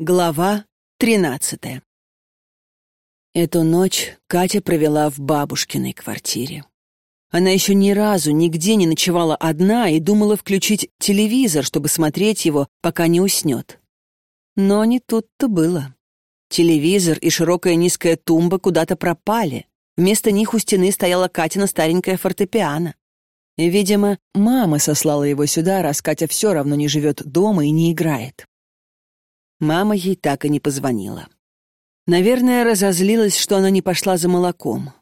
Глава тринадцатая Эту ночь Катя провела в бабушкиной квартире. Она еще ни разу нигде не ночевала одна и думала включить телевизор, чтобы смотреть его, пока не уснет. Но не тут-то было. Телевизор и широкая низкая тумба куда-то пропали. Вместо них у стены стояла Катина старенькая фортепиано. Видимо, мама сослала его сюда, раз Катя все равно не живет дома и не играет. Мама ей так и не позвонила. Наверное, разозлилась, что она не пошла за молоком.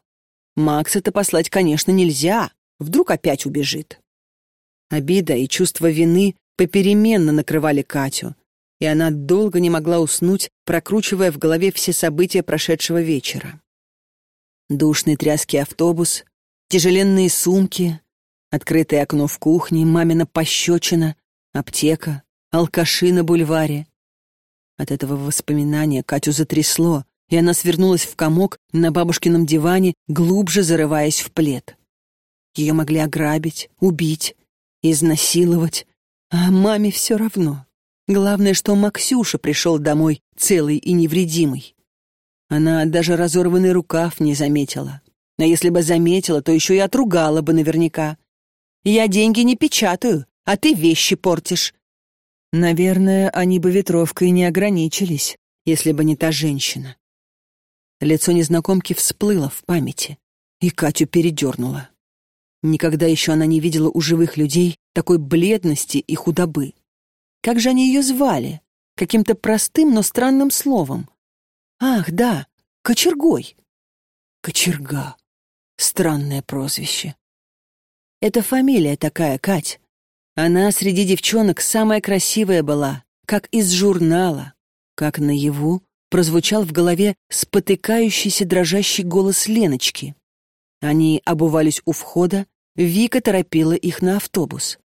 Макса-то послать, конечно, нельзя. Вдруг опять убежит. Обида и чувство вины попеременно накрывали Катю, и она долго не могла уснуть, прокручивая в голове все события прошедшего вечера. Душный тряский автобус, тяжеленные сумки, открытое окно в кухне, мамина пощечина, аптека, алкаши на бульваре, от этого воспоминания Катю затрясло, и она свернулась в комок на бабушкином диване, глубже зарываясь в плед. Ее могли ограбить, убить, изнасиловать, а маме все равно. Главное, что Максюша пришел домой целый и невредимый. Она даже разорванный рукав не заметила. А если бы заметила, то еще и отругала бы наверняка. «Я деньги не печатаю, а ты вещи портишь. Наверное, они бы ветровкой не ограничились, если бы не та женщина. Лицо незнакомки всплыло в памяти, и Катю передернуло. Никогда еще она не видела у живых людей такой бледности и худобы. Как же они ее звали? Каким-то простым, но странным словом. Ах, да, кочергой. Кочерга. Странное прозвище. Это фамилия такая, Кать. Она среди девчонок самая красивая была, как из журнала, как наяву прозвучал в голове спотыкающийся дрожащий голос Леночки. Они обувались у входа, Вика торопила их на автобус.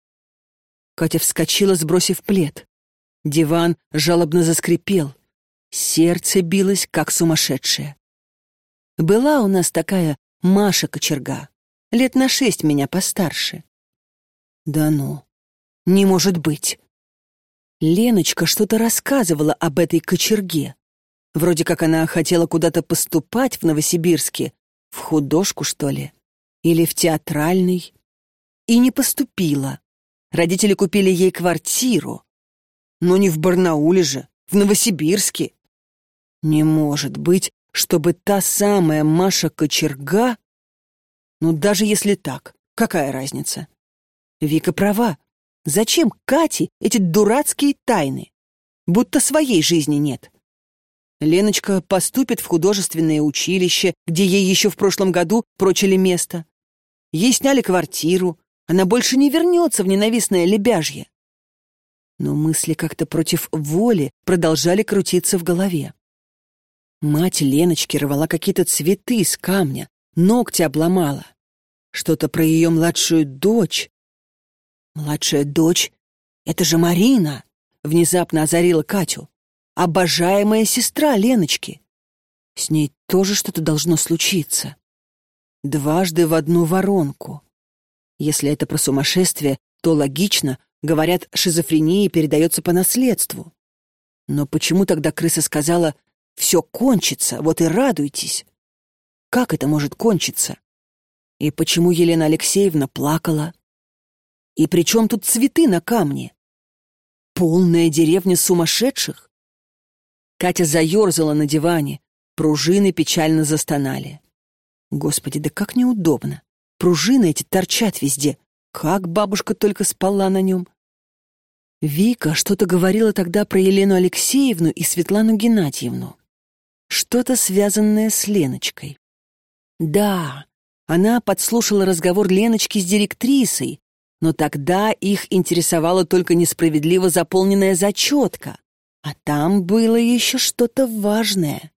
Катя вскочила, сбросив плед. Диван жалобно заскрипел. Сердце билось, как сумасшедшее. Была у нас такая Маша Кочерга, лет на шесть меня постарше. Да ну, не может быть. Леночка что-то рассказывала об этой кочерге. Вроде как она хотела куда-то поступать в Новосибирске, в художку, что ли, или в театральный. И не поступила. Родители купили ей квартиру. Но не в Барнауле же, в Новосибирске. Не может быть, чтобы та самая Маша Кочерга... Ну, даже если так, какая разница? Вика права. Зачем Кате эти дурацкие тайны? Будто своей жизни нет. Леночка поступит в художественное училище, где ей еще в прошлом году прочили место. Ей сняли квартиру, она больше не вернется в ненавистное лебяжье. Но мысли как-то против воли продолжали крутиться в голове. Мать Леночки рвала какие-то цветы из камня, ногти обломала. Что-то про ее младшую дочь, «Младшая дочь? Это же Марина!» — внезапно озарила Катю. «Обожаемая сестра Леночки. С ней тоже что-то должно случиться. Дважды в одну воронку. Если это про сумасшествие, то логично, говорят, шизофрения передается по наследству. Но почему тогда крыса сказала «все кончится, вот и радуйтесь»? Как это может кончиться? И почему Елена Алексеевна плакала? И при чем тут цветы на камне? Полная деревня сумасшедших? Катя заерзала на диване, пружины печально застонали. Господи, да как неудобно. Пружины эти торчат везде. Как бабушка только спала на нем. Вика что-то говорила тогда про Елену Алексеевну и Светлану Геннадьевну. Что-то связанное с Леночкой. Да, она подслушала разговор Леночки с директрисой, но тогда их интересовала только несправедливо заполненная зачетка, а там было еще что-то важное.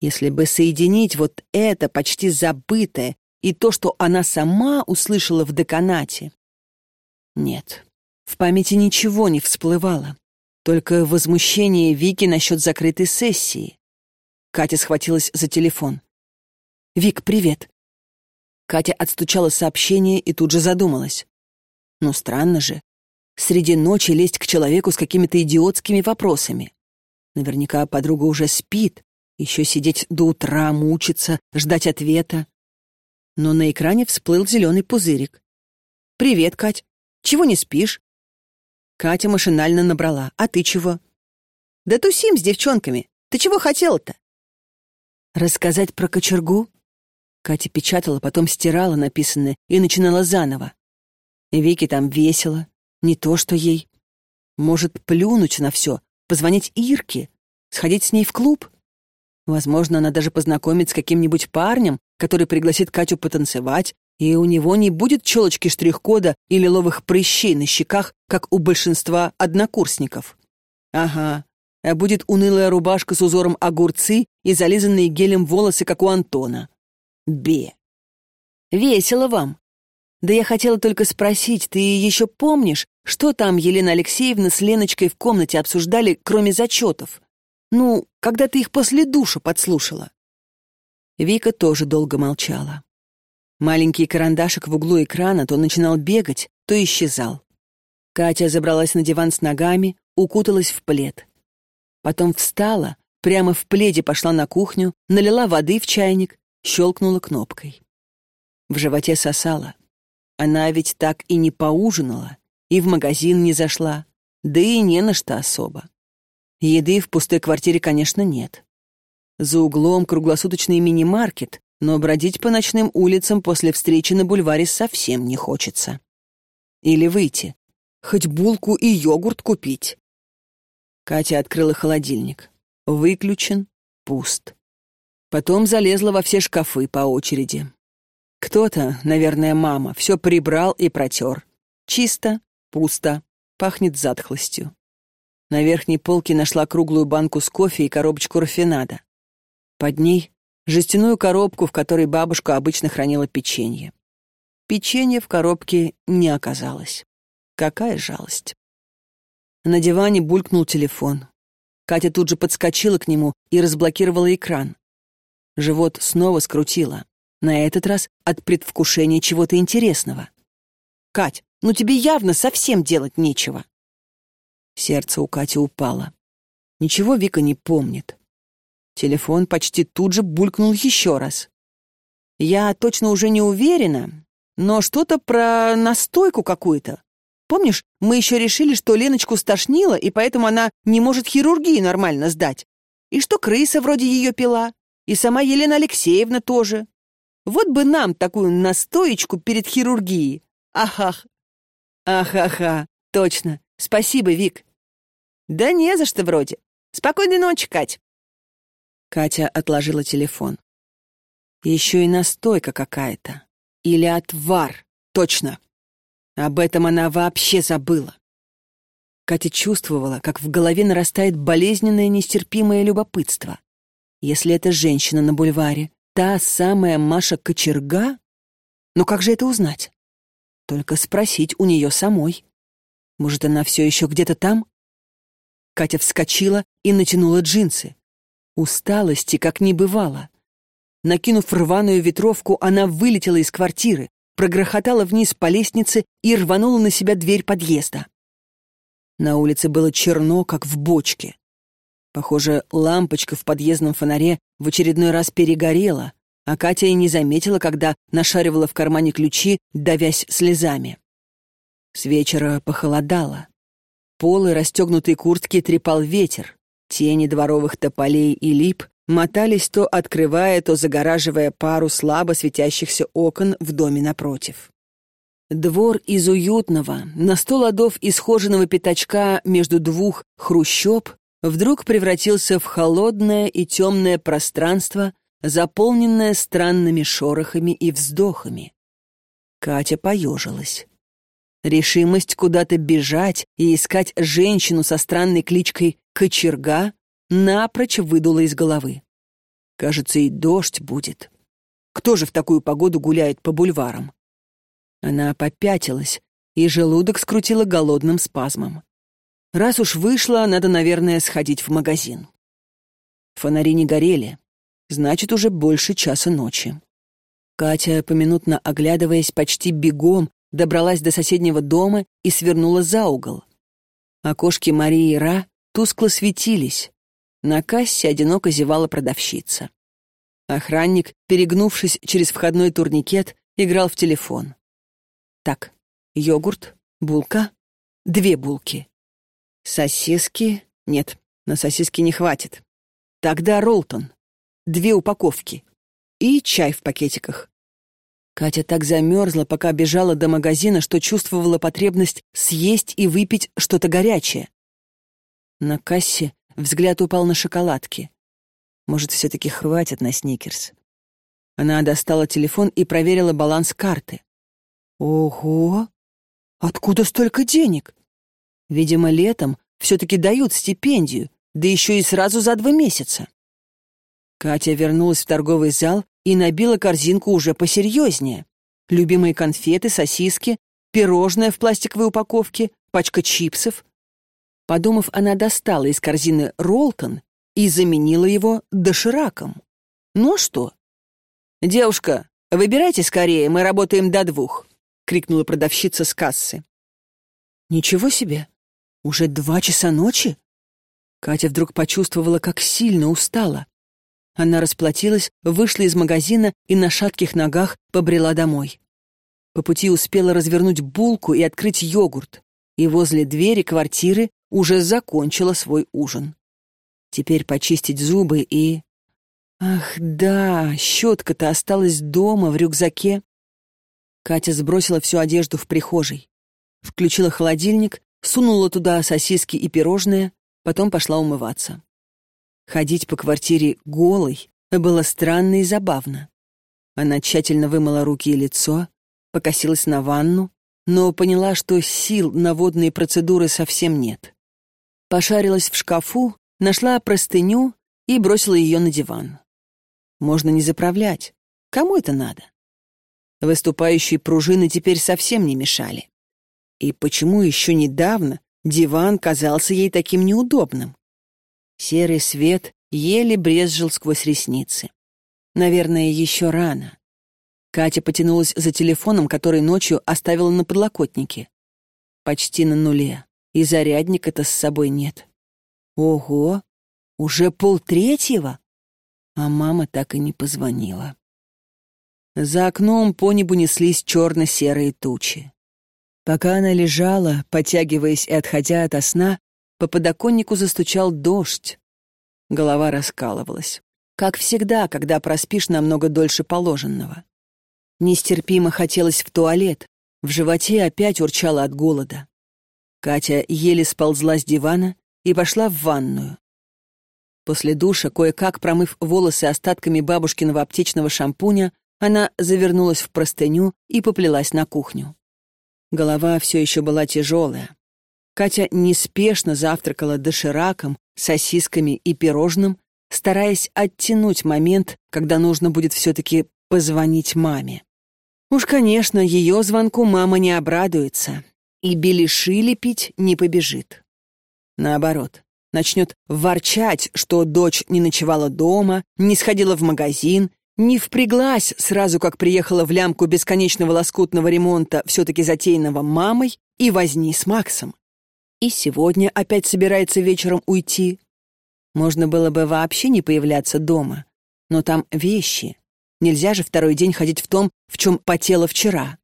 Если бы соединить вот это почти забытое и то, что она сама услышала в деканате. Нет, в памяти ничего не всплывало, только возмущение Вики насчет закрытой сессии. Катя схватилась за телефон. «Вик, привет». Катя отстучала сообщение и тут же задумалась. Ну, странно же. Среди ночи лезть к человеку с какими-то идиотскими вопросами. Наверняка подруга уже спит, еще сидеть до утра, мучиться, ждать ответа. Но на экране всплыл зеленый пузырик. «Привет, Кать. Чего не спишь?» Катя машинально набрала. «А ты чего?» «Да тусим с девчонками. Ты чего хотела-то?» «Рассказать про кочергу?» Катя печатала, потом стирала написанное и начинала заново. Вике там весело, не то что ей. Может, плюнуть на все, позвонить Ирке, сходить с ней в клуб? Возможно, она даже познакомит с каким-нибудь парнем, который пригласит Катю потанцевать, и у него не будет челочки штрих-кода и лиловых прыщей на щеках, как у большинства однокурсников. Ага, а будет унылая рубашка с узором огурцы и зализанные гелем волосы, как у Антона. Бе. Весело вам. Да я хотела только спросить, ты еще помнишь, что там Елена Алексеевна с Леночкой в комнате обсуждали, кроме зачетов? Ну, когда ты их после душа подслушала?» Вика тоже долго молчала. Маленький карандашик в углу экрана то начинал бегать, то исчезал. Катя забралась на диван с ногами, укуталась в плед. Потом встала, прямо в пледе пошла на кухню, налила воды в чайник, щелкнула кнопкой. В животе сосала. Она ведь так и не поужинала, и в магазин не зашла, да и не на что особо. Еды в пустой квартире, конечно, нет. За углом круглосуточный мини-маркет, но бродить по ночным улицам после встречи на бульваре совсем не хочется. Или выйти, хоть булку и йогурт купить. Катя открыла холодильник. Выключен, пуст. Потом залезла во все шкафы по очереди. Кто-то, наверное, мама, все прибрал и протер. Чисто, пусто, пахнет затхлостью. На верхней полке нашла круглую банку с кофе и коробочку рафинада. Под ней — жестяную коробку, в которой бабушка обычно хранила печенье. Печенье в коробке не оказалось. Какая жалость. На диване булькнул телефон. Катя тут же подскочила к нему и разблокировала экран. Живот снова скрутило. На этот раз от предвкушения чего-то интересного. «Кать, ну тебе явно совсем делать нечего». Сердце у Кати упало. Ничего Вика не помнит. Телефон почти тут же булькнул еще раз. Я точно уже не уверена, но что-то про настойку какую-то. Помнишь, мы еще решили, что Леночку стошнило, и поэтому она не может хирургию нормально сдать. И что крыса вроде ее пила. И сама Елена Алексеевна тоже. Вот бы нам такую настоечку перед хирургией. Ахах. Ахаха. Точно. Спасибо, Вик. Да не за что вроде. Спокойной ночи, Кать. Катя отложила телефон. Еще и настойка какая-то. Или отвар. Точно. Об этом она вообще забыла. Катя чувствовала, как в голове нарастает болезненное нестерпимое любопытство. Если это женщина на бульваре, та самая Маша Кочерга? Но как же это узнать? Только спросить у нее самой. Может, она все еще где-то там? Катя вскочила и натянула джинсы. Усталости как не бывало. Накинув рваную ветровку, она вылетела из квартиры, прогрохотала вниз по лестнице и рванула на себя дверь подъезда. На улице было черно, как в бочке. Похоже, лампочка в подъездном фонаре в очередной раз перегорела, а Катя и не заметила, когда нашаривала в кармане ключи, давясь слезами. С вечера похолодало. Полы расстегнутой куртки трепал ветер. Тени дворовых тополей и лип мотались то открывая, то загораживая пару слабо светящихся окон в доме напротив. Двор из уютного, на сто ладов исхоженного пятачка между двух хрущоб вдруг превратился в холодное и темное пространство, заполненное странными шорохами и вздохами. Катя поежилась. Решимость куда-то бежать и искать женщину со странной кличкой Кочерга напрочь выдула из головы. Кажется, и дождь будет. Кто же в такую погоду гуляет по бульварам? Она попятилась, и желудок скрутила голодным спазмом. Раз уж вышла, надо, наверное, сходить в магазин. Фонари не горели, значит, уже больше часа ночи. Катя, поминутно оглядываясь почти бегом, добралась до соседнего дома и свернула за угол. Окошки Марии Ра тускло светились. На кассе одиноко зевала продавщица. Охранник, перегнувшись через входной турникет, играл в телефон. Так, йогурт, булка, две булки. Сосиски? Нет, на сосиски не хватит. Тогда Ролтон. Две упаковки. И чай в пакетиках. Катя так замерзла, пока бежала до магазина, что чувствовала потребность съесть и выпить что-то горячее. На кассе взгляд упал на шоколадки. Может, все-таки хватит на сникерс. Она достала телефон и проверила баланс карты. Ого! Откуда столько денег? Видимо, летом все-таки дают стипендию, да еще и сразу за два месяца. Катя вернулась в торговый зал и набила корзинку уже посерьезнее. Любимые конфеты, сосиски, пирожное в пластиковой упаковке, пачка чипсов. Подумав, она достала из корзины Ролтон и заменила его дошираком. Ну что? «Девушка, выбирайте скорее, мы работаем до двух», — крикнула продавщица с кассы. «Ничего себе! Уже два часа ночи?» Катя вдруг почувствовала, как сильно устала. Она расплатилась, вышла из магазина и на шатких ногах побрела домой. По пути успела развернуть булку и открыть йогурт, и возле двери квартиры уже закончила свой ужин. Теперь почистить зубы и... Ах, да, щетка-то осталась дома, в рюкзаке. Катя сбросила всю одежду в прихожей. Включила холодильник, сунула туда сосиски и пирожные, потом пошла умываться. Ходить по квартире голой было странно и забавно. Она тщательно вымыла руки и лицо, покосилась на ванну, но поняла, что сил на водные процедуры совсем нет. Пошарилась в шкафу, нашла простыню и бросила ее на диван. Можно не заправлять. Кому это надо? Выступающие пружины теперь совсем не мешали. И почему еще недавно диван казался ей таким неудобным? Серый свет еле брезжил сквозь ресницы. Наверное, еще рано. Катя потянулась за телефоном, который ночью оставила на подлокотнике. Почти на нуле, и зарядника-то с собой нет. Ого, уже полтретьего? А мама так и не позвонила. За окном по небу неслись черно-серые тучи. Пока она лежала, потягиваясь и отходя ото сна, по подоконнику застучал дождь. Голова раскалывалась. Как всегда, когда проспишь намного дольше положенного. Нестерпимо хотелось в туалет, в животе опять урчало от голода. Катя еле сползла с дивана и пошла в ванную. После душа, кое-как промыв волосы остатками бабушкиного аптечного шампуня, она завернулась в простыню и поплелась на кухню. Голова все еще была тяжелая. Катя неспешно завтракала дошираком, сосисками и пирожным, стараясь оттянуть момент, когда нужно будет все-таки позвонить маме. Уж, конечно, ее звонку мама не обрадуется и беляши лепить не побежит. Наоборот, начнет ворчать, что дочь не ночевала дома, не сходила в магазин, не впряглась сразу, как приехала в лямку бесконечного лоскутного ремонта, все-таки затеянного мамой, и возни с Максом. И сегодня опять собирается вечером уйти. Можно было бы вообще не появляться дома. Но там вещи. Нельзя же второй день ходить в том, в чем потела вчера.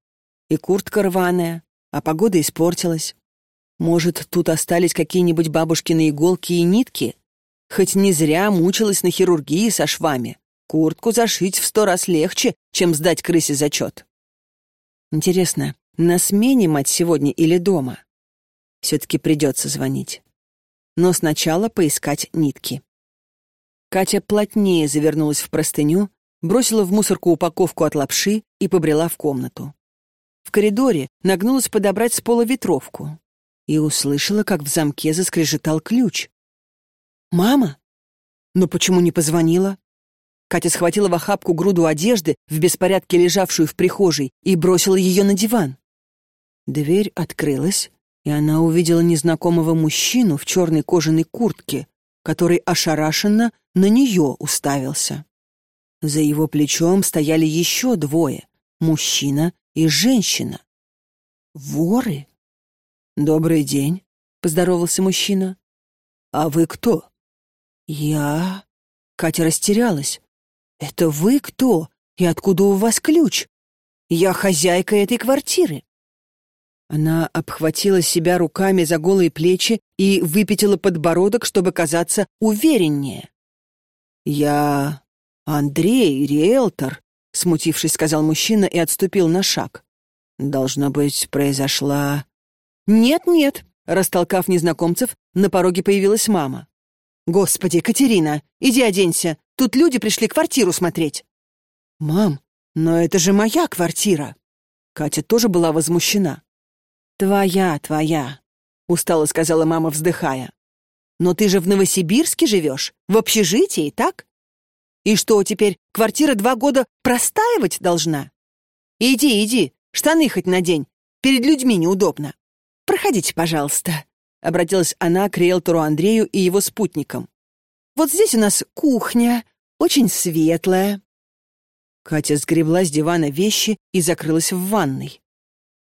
И куртка рваная, а погода испортилась. Может, тут остались какие-нибудь бабушкины иголки и нитки? Хоть не зря мучилась на хирургии со швами. Куртку зашить в сто раз легче, чем сдать крысе зачет. Интересно, на смене мать сегодня или дома? Все-таки придется звонить. Но сначала поискать нитки. Катя плотнее завернулась в простыню, бросила в мусорку упаковку от лапши и побрела в комнату. В коридоре нагнулась подобрать с пола ветровку и услышала, как в замке заскрежетал ключ. «Мама? Но почему не позвонила?» Катя схватила в охапку груду одежды, в беспорядке лежавшую в прихожей, и бросила ее на диван. Дверь открылась, и она увидела незнакомого мужчину в черной кожаной куртке, который ошарашенно на нее уставился. За его плечом стояли еще двое — мужчина и женщина. Воры? «Добрый день», — поздоровался мужчина. «А вы кто?» Я... Катя растерялась. «Это вы кто? И откуда у вас ключ? Я хозяйка этой квартиры». Она обхватила себя руками за голые плечи и выпятила подбородок, чтобы казаться увереннее. «Я Андрей, риэлтор», — смутившись, сказал мужчина и отступил на шаг. «Должно быть, произошла...» «Нет-нет», — растолкав незнакомцев, на пороге появилась мама. «Господи, Катерина, иди оденься, тут люди пришли квартиру смотреть». «Мам, но это же моя квартира!» Катя тоже была возмущена. «Твоя, твоя», — устало сказала мама, вздыхая. «Но ты же в Новосибирске живешь, в общежитии, так? И что, теперь квартира два года простаивать должна? Иди, иди, штаны хоть надень, перед людьми неудобно. Проходите, пожалуйста», — обратилась она к риэлтору Андрею и его спутникам. «Вот здесь у нас кухня, очень светлая». Катя сгребла с дивана вещи и закрылась в ванной.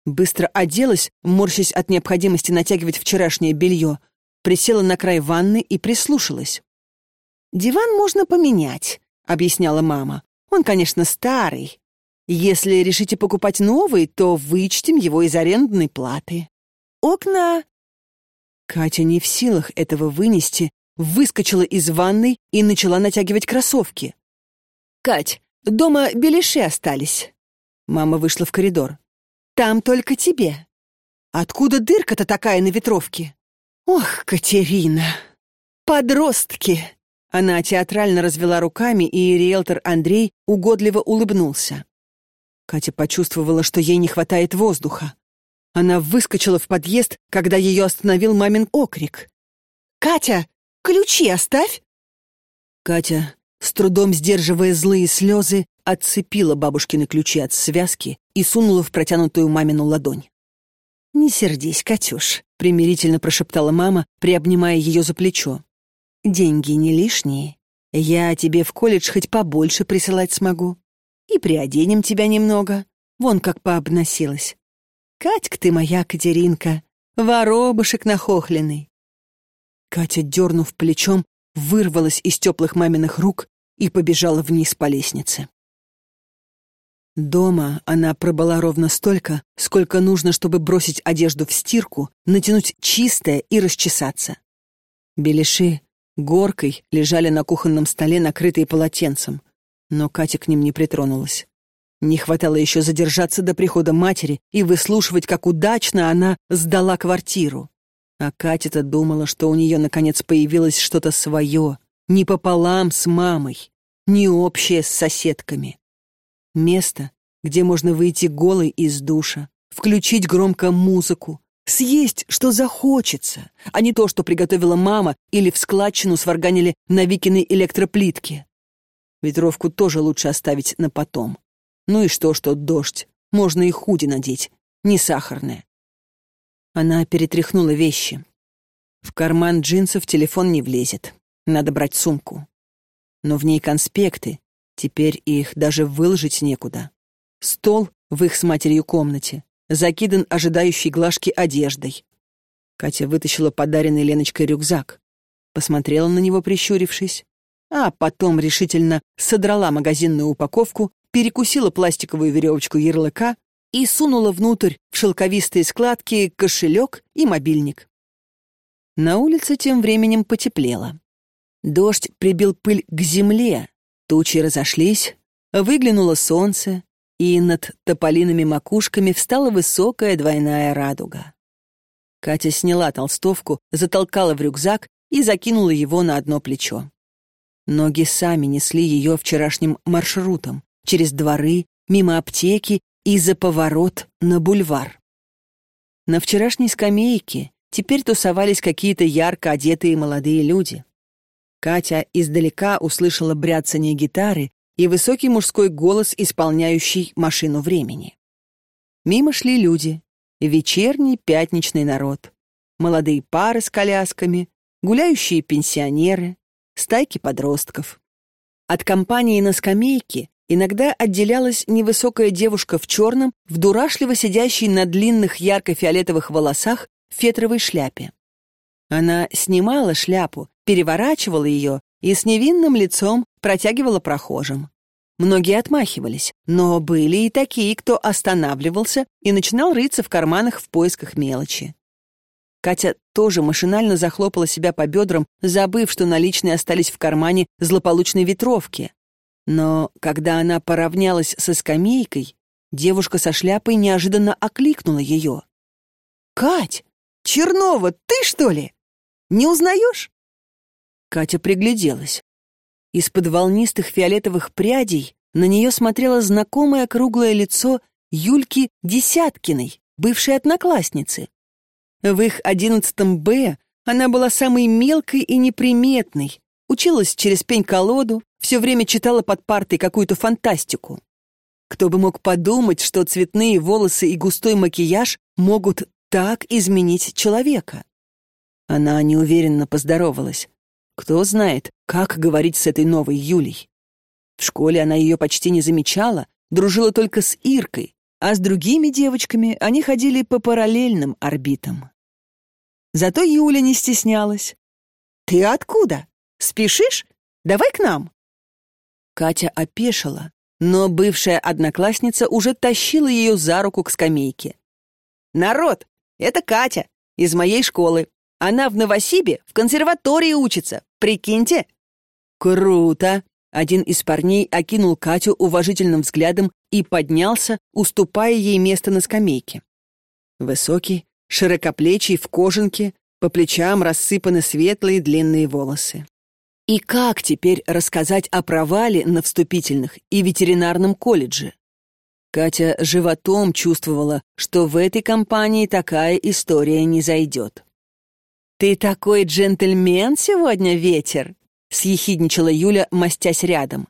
Быстро оделась, морщась от необходимости натягивать вчерашнее белье, присела на край ванны и прислушалась. «Диван можно поменять», — объясняла мама. «Он, конечно, старый. Если решите покупать новый, то вычтем его из арендной платы. Окна...» Катя не в силах этого вынести, выскочила из ванной и начала натягивать кроссовки. «Кать, дома беляши остались». Мама вышла в коридор. Там только тебе. Откуда дырка-то такая на ветровке? Ох, Катерина! Подростки!» Она театрально развела руками, и риэлтор Андрей угодливо улыбнулся. Катя почувствовала, что ей не хватает воздуха. Она выскочила в подъезд, когда ее остановил мамин окрик. «Катя, ключи оставь!» Катя, с трудом сдерживая злые слезы, отцепила бабушкины ключи от связки и сунула в протянутую мамину ладонь. «Не сердись, Катюш», — примирительно прошептала мама, приобнимая ее за плечо. «Деньги не лишние. Я тебе в колледж хоть побольше присылать смогу. И приоденем тебя немного. Вон как пообносилась. Катька ты моя, Катеринка, воробушек нахохленный». Катя, дернув плечом, вырвалась из теплых маминых рук и побежала вниз по лестнице. Дома она пробыла ровно столько, сколько нужно, чтобы бросить одежду в стирку, натянуть чистое и расчесаться. Беляши горкой лежали на кухонном столе, накрытые полотенцем, но Катя к ним не притронулась. Не хватало еще задержаться до прихода матери и выслушивать, как удачно она сдала квартиру. А Катя-то думала, что у нее наконец появилось что-то свое, не пополам с мамой, не общее с соседками. Место, где можно выйти голой из душа, включить громко музыку, съесть, что захочется, а не то, что приготовила мама или в складчину сварганили на Викиной электроплитке. Ветровку тоже лучше оставить на потом. Ну и что, что дождь. Можно и худи надеть, не сахарная. Она перетряхнула вещи. В карман джинсов телефон не влезет. Надо брать сумку. Но в ней конспекты, Теперь их даже выложить некуда. Стол в их с матерью комнате закидан ожидающей глажки одеждой. Катя вытащила подаренный Леночкой рюкзак, посмотрела на него, прищурившись, а потом решительно содрала магазинную упаковку, перекусила пластиковую веревочку ярлыка и сунула внутрь в шелковистые складки кошелек и мобильник. На улице тем временем потеплело. Дождь прибил пыль к земле, Тучи разошлись, выглянуло солнце, и над тополиными макушками встала высокая двойная радуга. Катя сняла толстовку, затолкала в рюкзак и закинула его на одно плечо. Ноги сами несли ее вчерашним маршрутом, через дворы, мимо аптеки и за поворот на бульвар. На вчерашней скамейке теперь тусовались какие-то ярко одетые молодые люди. Катя издалека услышала бряцание гитары и высокий мужской голос, исполняющий машину времени. Мимо шли люди, вечерний пятничный народ, молодые пары с колясками, гуляющие пенсионеры, стайки подростков. От компании на скамейке иногда отделялась невысокая девушка в черном, в дурашливо сидящей на длинных ярко-фиолетовых волосах фетровой шляпе. Она снимала шляпу, переворачивала ее и с невинным лицом протягивала прохожим. Многие отмахивались, но были и такие, кто останавливался и начинал рыться в карманах в поисках мелочи. Катя тоже машинально захлопала себя по бедрам, забыв, что наличные остались в кармане злополучной ветровки. Но когда она поравнялась со скамейкой, девушка со шляпой неожиданно окликнула ее. «Кать! Чернова, ты что ли? Не узнаешь?» Катя пригляделась. Из-под волнистых фиолетовых прядей на нее смотрело знакомое круглое лицо Юльки Десяткиной, бывшей одноклассницы. В их одиннадцатом Б она была самой мелкой и неприметной, училась через пень-колоду, все время читала под партой какую-то фантастику. Кто бы мог подумать, что цветные волосы и густой макияж могут так изменить человека? Она неуверенно поздоровалась. Кто знает, как говорить с этой новой Юлей. В школе она ее почти не замечала, дружила только с Иркой, а с другими девочками они ходили по параллельным орбитам. Зато Юля не стеснялась. «Ты откуда? Спешишь? Давай к нам!» Катя опешила, но бывшая одноклассница уже тащила ее за руку к скамейке. «Народ, это Катя из моей школы. Она в Новосибе в консерватории учится. Прикиньте!» «Круто!» Один из парней окинул Катю уважительным взглядом и поднялся, уступая ей место на скамейке. Высокий, широкоплечий, в кожанке, по плечам рассыпаны светлые длинные волосы. И как теперь рассказать о провале на вступительных и ветеринарном колледже? Катя животом чувствовала, что в этой компании такая история не зайдет. «Ты такой джентльмен сегодня, ветер!» — съехидничала Юля, мастясь рядом.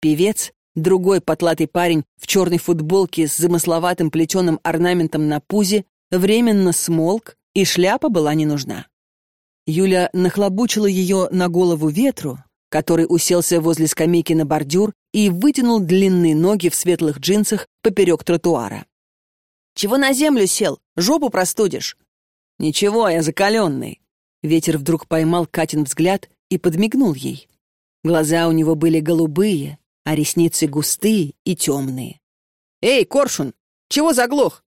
Певец, другой потлатый парень в черной футболке с замысловатым плетеным орнаментом на пузе, временно смолк, и шляпа была не нужна. Юля нахлобучила ее на голову ветру, который уселся возле скамейки на бордюр и вытянул длинные ноги в светлых джинсах поперек тротуара. «Чего на землю сел? Жопу простудишь?» «Ничего, я закаленный». Ветер вдруг поймал Катин взгляд и подмигнул ей. Глаза у него были голубые, а ресницы густые и темные. «Эй, Коршун, чего заглох?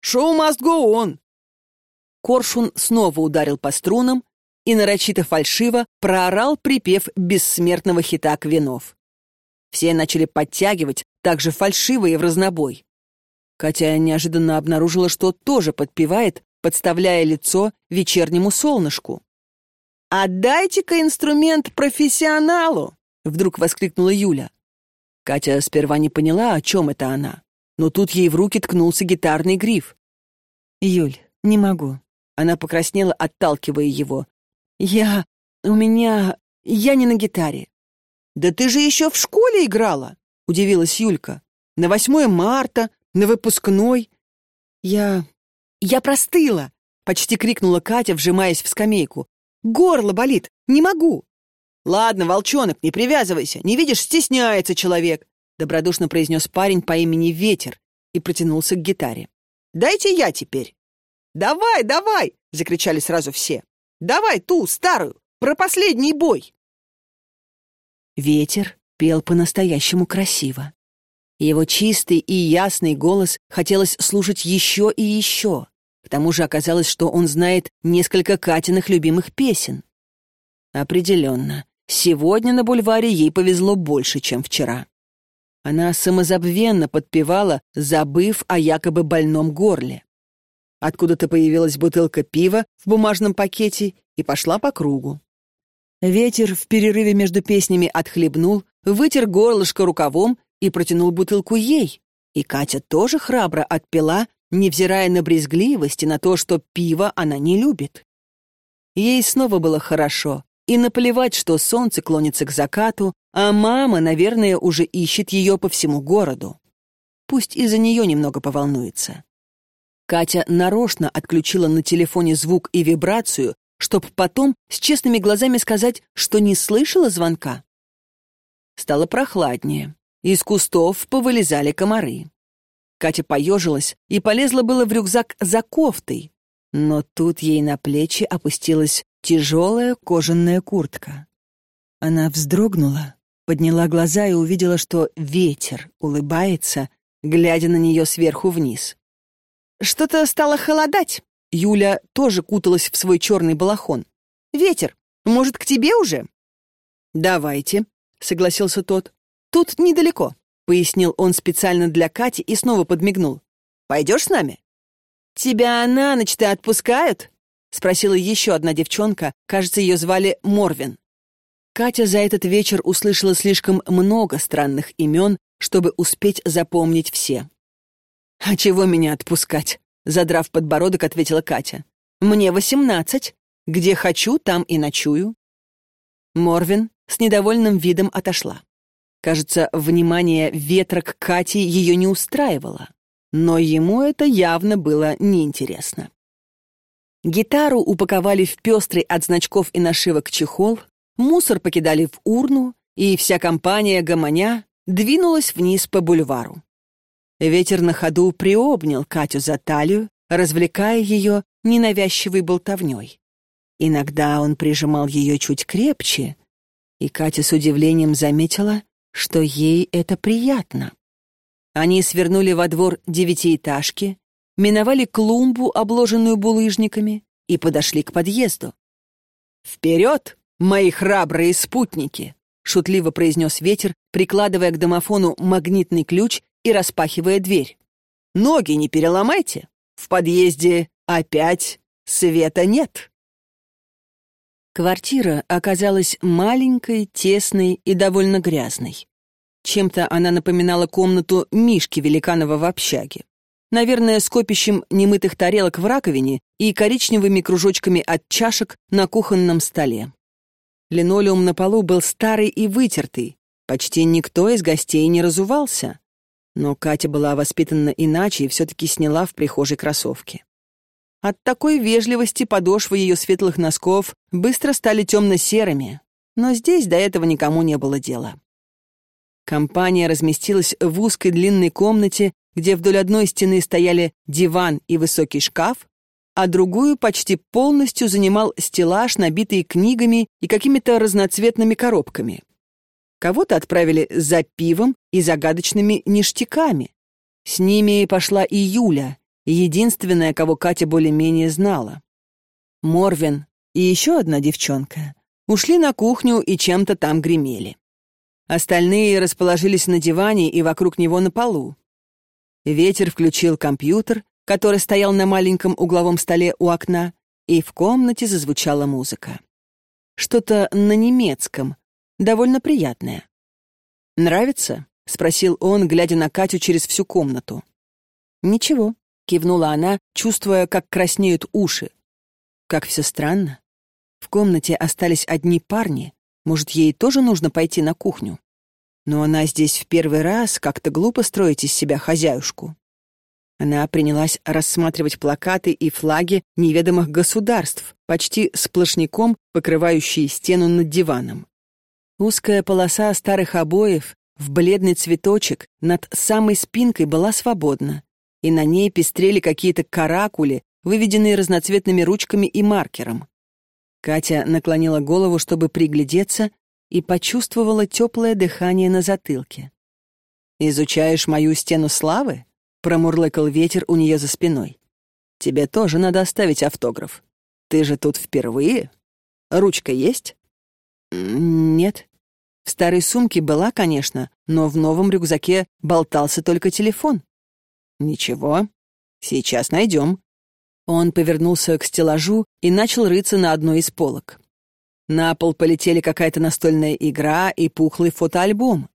Шоу must go on!» Коршун снова ударил по струнам и нарочито фальшиво проорал припев бессмертного хита Квинов. Все начали подтягивать, так же фальшиво и в разнобой. Катя неожиданно обнаружила, что тоже подпевает подставляя лицо вечернему солнышку. «Отдайте-ка инструмент профессионалу!» — вдруг воскликнула Юля. Катя сперва не поняла, о чем это она, но тут ей в руки ткнулся гитарный гриф. «Юль, не могу». Она покраснела, отталкивая его. «Я... у меня... я не на гитаре». «Да ты же еще в школе играла!» — удивилась Юлька. «На 8 марта, на выпускной». «Я... «Я простыла!» — почти крикнула Катя, вжимаясь в скамейку. «Горло болит! Не могу!» «Ладно, волчонок, не привязывайся! Не видишь, стесняется человек!» — добродушно произнес парень по имени Ветер и протянулся к гитаре. «Дайте я теперь!» «Давай, давай!» — закричали сразу все. «Давай ту, старую, про последний бой!» Ветер пел по-настоящему красиво. Его чистый и ясный голос хотелось слушать еще и еще. К тому же оказалось, что он знает несколько Катиных любимых песен. Определенно, сегодня на бульваре ей повезло больше, чем вчера. Она самозабвенно подпевала, забыв о якобы больном горле. Откуда-то появилась бутылка пива в бумажном пакете и пошла по кругу. Ветер в перерыве между песнями отхлебнул, вытер горлышко рукавом и протянул бутылку ей. И Катя тоже храбро отпила, невзирая на брезгливость и на то, что пиво она не любит. Ей снова было хорошо, и наплевать, что солнце клонится к закату, а мама, наверное, уже ищет ее по всему городу. Пусть из-за нее немного поволнуется. Катя нарочно отключила на телефоне звук и вибрацию, чтобы потом с честными глазами сказать, что не слышала звонка. Стало прохладнее. Из кустов повылезали комары. Катя поежилась и полезла было в рюкзак за кофтой, но тут ей на плечи опустилась тяжелая кожаная куртка. Она вздрогнула, подняла глаза и увидела, что ветер улыбается, глядя на нее сверху вниз. «Что-то стало холодать!» Юля тоже куталась в свой черный балахон. «Ветер, может, к тебе уже?» «Давайте», — согласился тот. «Тут недалеко», — пояснил он специально для Кати и снова подмигнул. «Пойдешь с нами?» «Тебя на ночь-то отпускают?» — спросила еще одна девчонка, кажется, ее звали Морвин. Катя за этот вечер услышала слишком много странных имен, чтобы успеть запомнить все. «А чего меня отпускать?» — задрав подбородок, ответила Катя. «Мне восемнадцать. Где хочу, там и ночую». Морвин с недовольным видом отошла. Кажется, внимание ветра к Кате ее не устраивало, но ему это явно было неинтересно. Гитару упаковали в пестрый от значков и нашивок чехол, мусор покидали в урну, и вся компания гомоня двинулась вниз по бульвару. Ветер на ходу приобнял Катю за талию, развлекая ее ненавязчивой болтовней. Иногда он прижимал ее чуть крепче, и Катя с удивлением заметила, что ей это приятно. Они свернули во двор девятиэтажки, миновали клумбу, обложенную булыжниками, и подошли к подъезду. «Вперед, мои храбрые спутники!» — шутливо произнес ветер, прикладывая к домофону магнитный ключ и распахивая дверь. «Ноги не переломайте! В подъезде опять света нет!» Квартира оказалась маленькой, тесной и довольно грязной. Чем-то она напоминала комнату Мишки Великанова в общаге. Наверное, скопищем немытых тарелок в раковине и коричневыми кружочками от чашек на кухонном столе. Линолеум на полу был старый и вытертый. Почти никто из гостей не разувался. Но Катя была воспитана иначе и все-таки сняла в прихожей кроссовки. От такой вежливости подошвы ее светлых носков быстро стали темно-серыми, но здесь до этого никому не было дела. Компания разместилась в узкой длинной комнате, где вдоль одной стены стояли диван и высокий шкаф, а другую почти полностью занимал стеллаж, набитый книгами и какими-то разноцветными коробками. Кого-то отправили за пивом и загадочными ништяками. С ними пошла и Юля, единственная, кого Катя более-менее знала. Морвин и еще одна девчонка ушли на кухню и чем-то там гремели. Остальные расположились на диване и вокруг него на полу. Ветер включил компьютер, который стоял на маленьком угловом столе у окна, и в комнате зазвучала музыка. Что-то на немецком, довольно приятное. «Нравится?» — спросил он, глядя на Катю через всю комнату. «Ничего», кивнула она, чувствуя, как краснеют уши. Как все странно. В комнате остались одни парни. Может, ей тоже нужно пойти на кухню? Но она здесь в первый раз, как-то глупо строить из себя хозяюшку. Она принялась рассматривать плакаты и флаги неведомых государств, почти сплошняком покрывающие стену над диваном. Узкая полоса старых обоев в бледный цветочек над самой спинкой была свободна, и на ней пестрели какие-то каракули, выведенные разноцветными ручками и маркером. Катя наклонила голову, чтобы приглядеться, и почувствовала теплое дыхание на затылке. «Изучаешь мою стену славы?» — промурлыкал ветер у нее за спиной. «Тебе тоже надо оставить автограф. Ты же тут впервые. Ручка есть?» «Нет». В старой сумке была, конечно, но в новом рюкзаке болтался только телефон. «Ничего, сейчас найдем». Он повернулся к стеллажу и начал рыться на одной из полок. На пол полетели какая-то настольная игра и пухлый фотоальбом.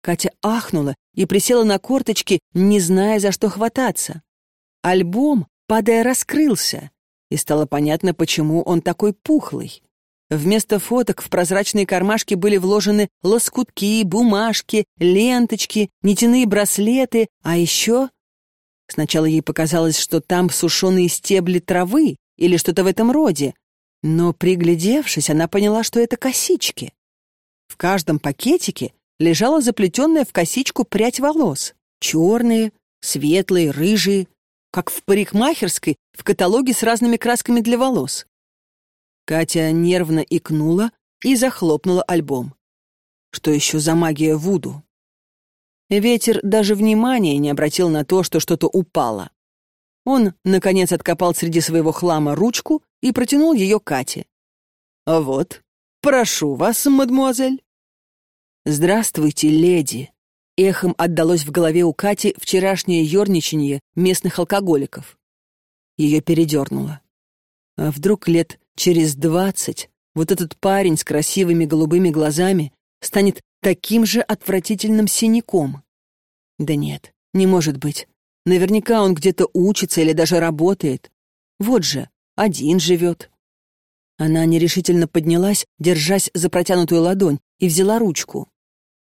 Катя ахнула и присела на корточки, не зная, за что хвататься. Альбом, падая, раскрылся, и стало понятно, почему он такой пухлый. Вместо фоток в прозрачные кармашки были вложены лоскутки, бумажки, ленточки, нитяные браслеты, а еще Сначала ей показалось, что там сушеные стебли травы или что-то в этом роде, но, приглядевшись, она поняла, что это косички. В каждом пакетике лежала заплетенная в косичку прядь волос. Черные, светлые, рыжие, как в парикмахерской в каталоге с разными красками для волос. Катя нервно икнула, и захлопнула альбом. Что еще за магия Вуду? Ветер даже внимания не обратил на то, что что-то упало. Он, наконец, откопал среди своего хлама ручку и протянул ее Кате. «Вот, прошу вас, мадемуазель». «Здравствуйте, леди», — эхом отдалось в голове у Кати вчерашнее ерничанье местных алкоголиков. Ее передернуло. А вдруг лет через двадцать вот этот парень с красивыми голубыми глазами станет таким же отвратительным синяком? Да нет, не может быть. Наверняка он где-то учится или даже работает. Вот же, один живет. Она нерешительно поднялась, держась за протянутую ладонь, и взяла ручку.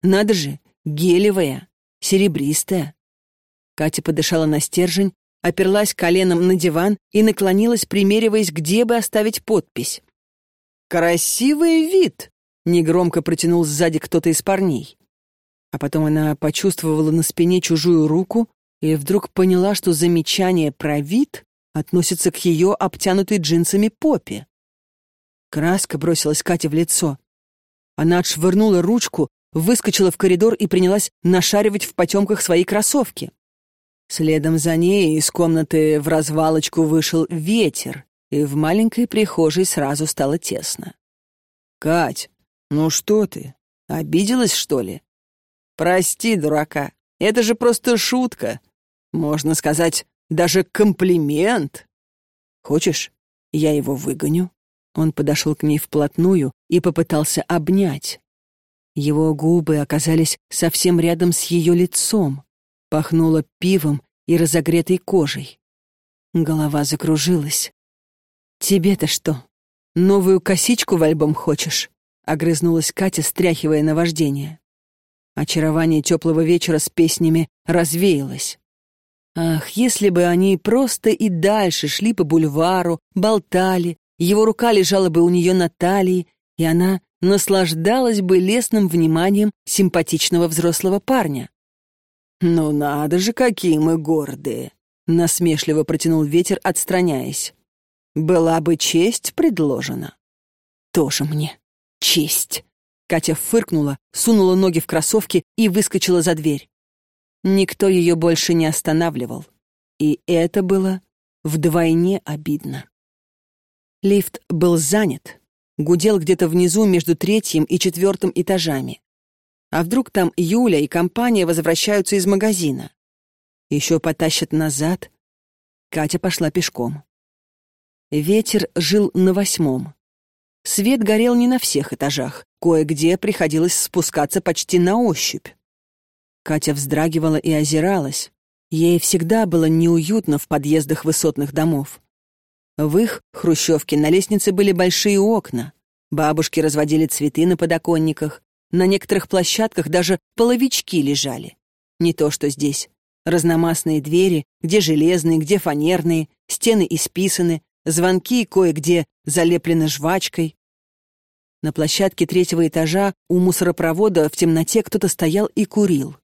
Надо же, гелевая, серебристая. Катя подышала на стержень, оперлась коленом на диван и наклонилась, примериваясь, где бы оставить подпись. «Красивый вид!» — негромко протянул сзади кто-то из парней. А потом она почувствовала на спине чужую руку и вдруг поняла, что замечание про вид относится к ее обтянутой джинсами попе. Краска бросилась Кате в лицо. Она отшвырнула ручку, выскочила в коридор и принялась нашаривать в потемках свои кроссовки. Следом за ней из комнаты в развалочку вышел ветер, и в маленькой прихожей сразу стало тесно. «Кать, ну что ты, обиделась, что ли?» «Прости, дурака, это же просто шутка. Можно сказать, даже комплимент. Хочешь, я его выгоню?» Он подошел к ней вплотную и попытался обнять. Его губы оказались совсем рядом с ее лицом, пахнуло пивом и разогретой кожей. Голова закружилась. «Тебе-то что, новую косичку в альбом хочешь?» — огрызнулась Катя, стряхивая наваждение. Очарование теплого вечера с песнями развеялось. Ах, если бы они просто и дальше шли по бульвару, болтали, его рука лежала бы у нее на талии, и она наслаждалась бы лесным вниманием симпатичного взрослого парня. «Ну надо же, какие мы гордые!» — насмешливо протянул ветер, отстраняясь. «Была бы честь предложена». «Тоже мне честь!» Катя фыркнула, сунула ноги в кроссовки и выскочила за дверь. Никто ее больше не останавливал. И это было вдвойне обидно. Лифт был занят, гудел где-то внизу между третьим и четвертым этажами. А вдруг там Юля и компания возвращаются из магазина? Еще потащат назад. Катя пошла пешком. Ветер жил на восьмом. Свет горел не на всех этажах, кое-где приходилось спускаться почти на ощупь. Катя вздрагивала и озиралась. Ей всегда было неуютно в подъездах высотных домов. В их хрущевке на лестнице были большие окна. Бабушки разводили цветы на подоконниках. На некоторых площадках даже половички лежали. Не то, что здесь. Разномастные двери, где железные, где фанерные, стены исписаны, звонки кое-где залеплены жвачкой. На площадке третьего этажа у мусоропровода в темноте кто-то стоял и курил.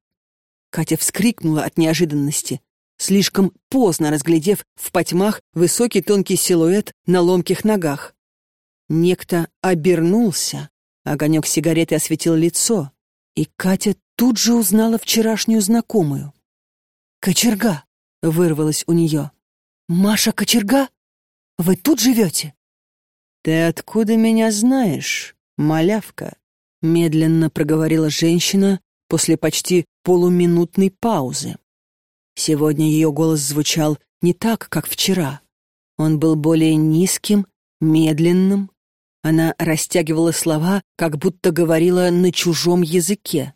Катя вскрикнула от неожиданности, слишком поздно разглядев в потьмах высокий тонкий силуэт на ломких ногах. Некто обернулся, огонек сигареты осветил лицо, и Катя тут же узнала вчерашнюю знакомую. «Кочерга!» — вырвалась у нее. «Маша Кочерга? Вы тут живете?» «Ты откуда меня знаешь, малявка?» — медленно проговорила женщина после почти полуминутной паузы. Сегодня ее голос звучал не так, как вчера. Он был более низким, медленным. Она растягивала слова, как будто говорила на чужом языке.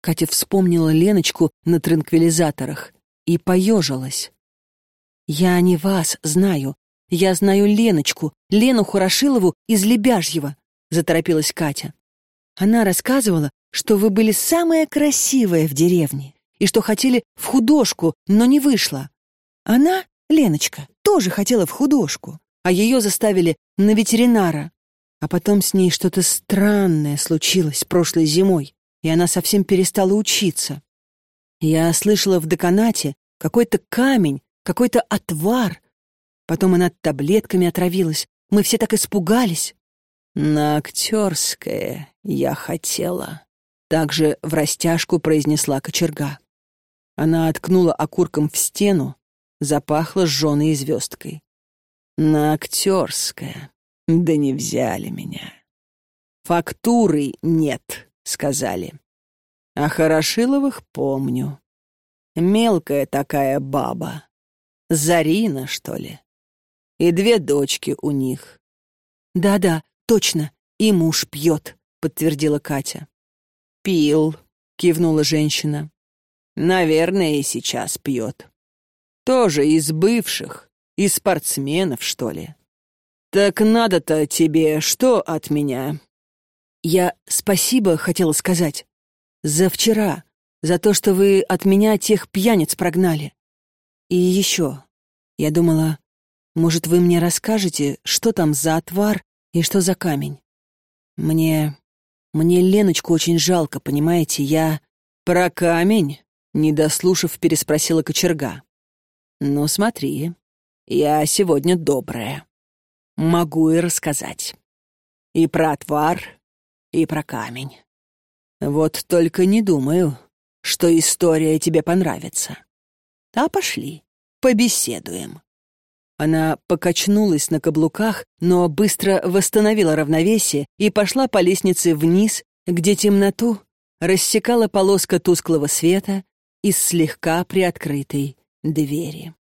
Катя вспомнила Леночку на транквилизаторах и поежилась. «Я не вас знаю. Я знаю Леночку, Лену Хорошилову из Лебяжьего», — заторопилась Катя. Она рассказывала, что вы были самая красивая в деревне и что хотели в художку, но не вышло. Она, Леночка, тоже хотела в художку, а ее заставили на ветеринара. А потом с ней что-то странное случилось прошлой зимой, и она совсем перестала учиться. Я слышала в деканате какой-то камень, какой-то отвар. Потом она таблетками отравилась. Мы все так испугались. На актерское я хотела. Также в растяжку произнесла кочерга. Она откнула окурком в стену, запахло сжёной звездкой. На актерское. Да не взяли меня. Фактуры нет, сказали. А Хорошиловых помню. Мелкая такая баба. Зарина, что ли? И две дочки у них. Да-да, точно, и муж пьет, подтвердила Катя. Пил, кивнула женщина. Наверное, и сейчас пьет. Тоже из бывших, из спортсменов, что ли. Так надо-то тебе что от меня? Я спасибо хотела сказать. За вчера, за то, что вы от меня тех пьяниц прогнали. И еще, я думала, может, вы мне расскажете, что там за отвар и что за камень? Мне... мне Леночку очень жалко, понимаете, я... Про камень? Не дослушав, переспросила кочерга. Ну, смотри, я сегодня добрая. Могу и рассказать. И про отвар, и про камень. Вот только не думаю, что история тебе понравится. А пошли, побеседуем». Она покачнулась на каблуках, но быстро восстановила равновесие и пошла по лестнице вниз, где темноту рассекала полоска тусклого света из слегка приоткрытой двери.